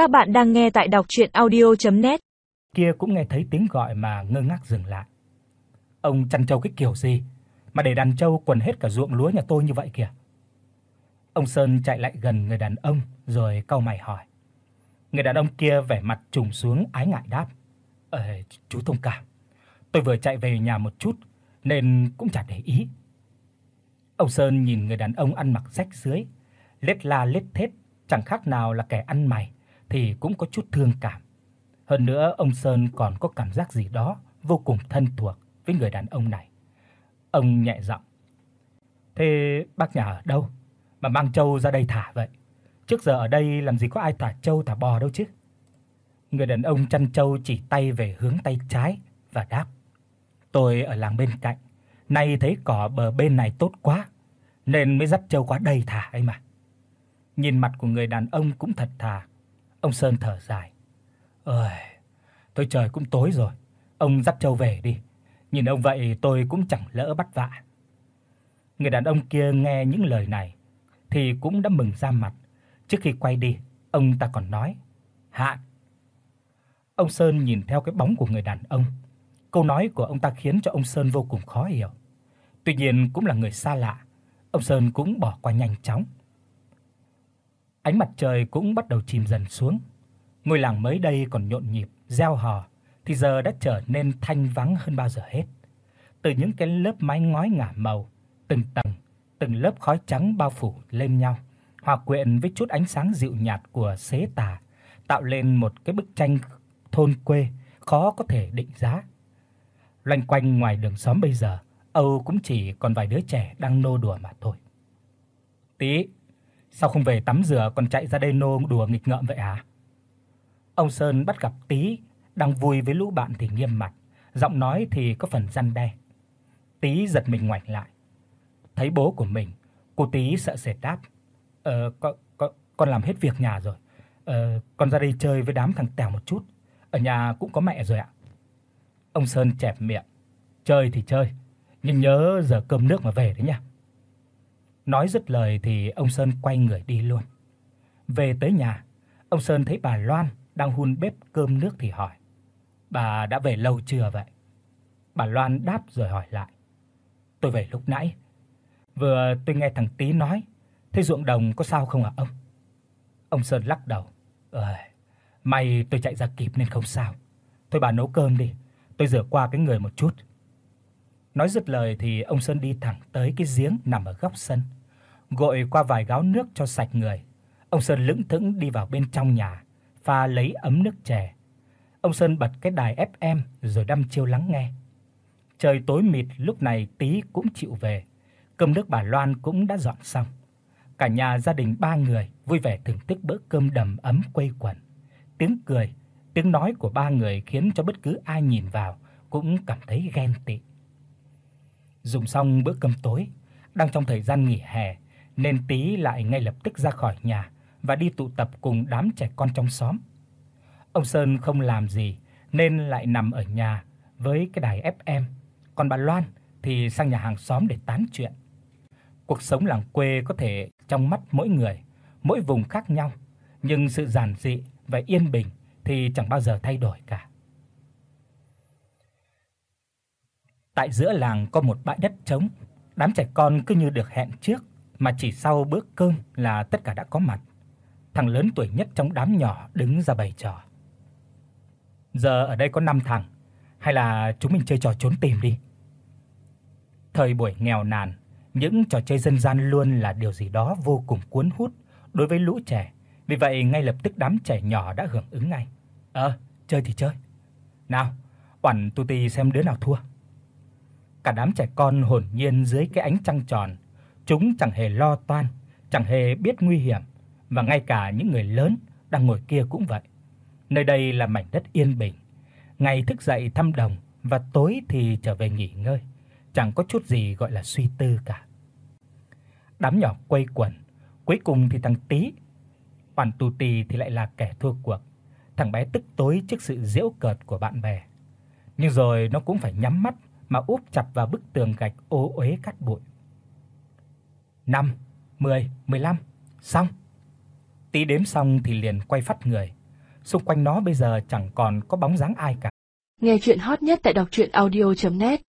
Các bạn đang nghe tại đọc audio net Kia cũng nghe thấy tiếng gọi mà ngơ ngác dừng lại. Ông chăn trâu cái kiểu gì mà để đàn trâu quần hết cả ruộng lúa nhà tôi như vậy kìa. Ông Sơn chạy lại gần người đàn ông rồi cau mày hỏi. Người đàn ông kia vẻ mặt trùng xuống ái ngại đáp: "Ờ, chú thông cảm. Tôi vừa chạy về nhà một chút nên cũng chẳng để ý." Ông Sơn nhìn người đàn ông ăn mặc rách rưới, lết la lết thết, chẳng khác nào là kẻ ăn mày thì cũng có chút thương cảm. Hơn nữa ông Sơn còn có cảm giác gì đó vô cùng thân thuộc với người đàn ông này. Ông nhẹ giọng: "Thế bác nhà ở đâu mà mang trâu ra đây thả vậy? Trước giờ ở đây làm gì có ai thả trâu thả bò đâu chứ?" Người đàn ông chăn trâu chỉ tay về hướng tay trái và đáp: "Tôi ở làng bên cạnh, nay thấy cỏ bờ bên này tốt quá nên mới dắt trâu qua đây thả ấy mà." Nhìn mặt của người đàn ông cũng thật thà, ông Sơn thở dài. "Ôi, tôi trời cũng tối rồi, ông dắt châu về đi. Nhìn ông vậy tôi cũng chẳng lỡ bắt vạ." Người đàn ông kia nghe những lời này thì cũng đã mừng ra mặt. Trước khi quay đi, ông ta còn nói: "Hạn." Ông Sơn nhìn theo cái bóng của người đàn ông. Câu nói của ông ta khiến cho ông Sơn vô cùng khó hiểu. Tuy nhiên cũng là người xa lạ, ông Sơn cũng bỏ qua nhanh chóng. Ánh mặt trời cũng bắt đầu chìm dần xuống. Ngôi làng mới đây còn nhộn nhịp reo hò thì giờ đã trở nên thanh vắng hơn bao giờ hết. Từ những cái lớp mái ngói ngả màu, từng tầng, từng lớp khói trắng bao phủ lên nhau, hòa quyện với chút ánh sáng dịu nhạt của xế tà, tạo lên một cái bức tranh thôn quê khó có thể định giá. Loanh quanh ngoài đường xóm bây giờ, Âu cũng chỉ còn vài đứa trẻ đang nô đùa mà thôi. Tí, sao không về tắm rửa còn chạy ra đây nô đùa nghịch ngợm vậy à? Ông Sơn bắt gặp Tí đang vui với lũ bạn thì nghiêm mặt, giọng nói thì có phần răn đe. Tí giật mình ngoảnh lại. Thấy bố của mình, cô Tí sợ sệt đáp: "Ờ con con con làm hết việc nhà rồi. Ờ con ra đây chơi với đám thằng Tèo một chút. Ở nhà cũng có mẹ rồi ạ." Ông Sơn chẹp miệng: "Chơi thì chơi, nhưng nhớ giờ cơm nước mà về đấy nha." Nói dứt lời thì ông Sơn quay người đi luôn. Về tới nhà, ông Sơn thấy bà Loan đang hun bếp cơm nước thì hỏi: "Bà đã về lâu chưa vậy?" Bà Loan đáp rồi hỏi lại: "Tôi về lúc nãy. Vừa tôi nghe thằng Tí nói, thế ruộng đồng có sao không ạ ông?" Ông Sơn lắc đầu: "Ơi, may tôi chạy ra kịp nên không sao. Thôi bà nấu cơm đi, tôi rửa qua cái người một chút." Nói dứt lời thì ông Sơn đi thẳng tới cái giếng nằm ở góc sân, gội qua vài gáo nước cho sạch người. Ông Sơn lững thững đi vào bên trong nhà, pha lấy ấm nước chè. Ông Sơn bật cái đài FM rồi đăm chiêu lắng nghe. Trời tối mịt lúc này tí cũng chịu về. Cơm nước bà Loan cũng đã dọn xong. Cả nhà gia đình ba người vui vẻ thưởng thức bữa cơm đầm ấm quây quần. Tiếng cười, tiếng nói của ba người khiến cho bất cứ ai nhìn vào cũng cảm thấy ghen tị. Dùng xong bữa cơm tối, đang trong thời gian nghỉ hè nên Tí lại ngay lập tức ra khỏi nhà và đi tụ tập cùng đám trẻ con trong xóm. Ông Sơn không làm gì nên lại nằm ở nhà với cái đài FM, còn bà Loan thì sang nhà hàng xóm để tán chuyện. Cuộc sống làng quê có thể trong mắt mỗi người, mỗi vùng khác nhau, nhưng sự giản dị và yên bình thì chẳng bao giờ thay đổi cả. Tại giữa làng có một bãi đất trống, đám trẻ con cứ như được hẹn trước mà chỉ sau bữa cơm là tất cả đã có mặt. Thằng lớn tuổi nhất trong đám nhỏ đứng ra bày trò. Giờ ở đây có 5 thằng, hay là chúng mình chơi trò trốn tìm đi. Thời buổi nghèo nàn, những trò chơi dân gian luôn là điều gì đó vô cùng cuốn hút đối với lũ trẻ. Vì vậy ngay lập tức đám trẻ nhỏ đã hưởng ứng ngay. "Ờ, chơi thì chơi. Nào, oản tu tì xem đứa nào thua." Cả đám trẻ con hồn nhiên dưới cái ánh trăng tròn, chúng chẳng hề lo toan, chẳng hề biết nguy hiểm, và ngay cả những người lớn đang ngồi kia cũng vậy. Nơi đây là mảnh đất yên bình, ngày thức dậy thăm đồng và tối thì trở về nghỉ ngơi, chẳng có chút gì gọi là suy tư cả. Đám nhỏ quây quần, cuối cùng thì thằng Tí, Hoàn Tu Tì thì lại là kẻ thua cuộc. Thằng bé tức tối trước sự giễu cợt của bạn bè. Nhưng rồi nó cũng phải nhắm mắt mà úp chặt vào bức tường gạch ô uế cát bụi. 5, 10, 15, xong. Tí đếm xong thì liền quay phắt người, xung quanh nó bây giờ chẳng còn có bóng dáng ai cả. Nghe truyện hot nhất tại doctruyenaudio.net